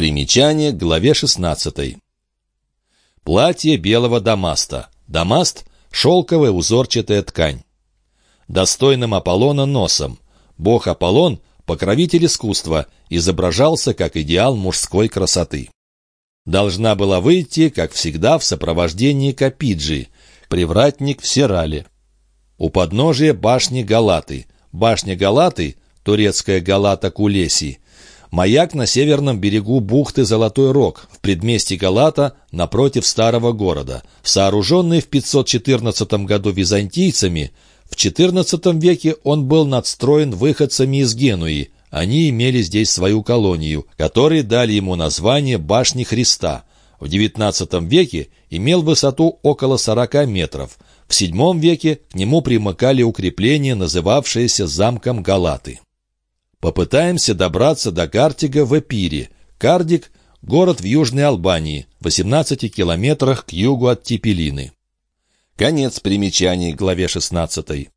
Примечание к главе 16. Платье белого дамаста. Дамаст — шелковая узорчатая ткань. Достойным Аполлона носом. Бог Аполлон, покровитель искусства, изображался как идеал мужской красоты. Должна была выйти, как всегда, в сопровождении Капиджи, привратник в серале. У подножия башни Галаты. Башня Галаты, турецкая Галата Кулеси, маяк на северном берегу бухты Золотой Рог, в предместье Галата, напротив старого города, сооруженный в 514 году византийцами, в XIV веке он был надстроен выходцами из Генуи, они имели здесь свою колонию, которые дали ему название «Башни Христа». В XIX веке имел высоту около 40 метров. В VII веке к нему примыкали укрепления, называвшиеся замком Галаты. Попытаемся добраться до Картига в Эпире. Кардик – город в Южной Албании, 18 километрах к югу от Типелины. Конец примечаний главе 16.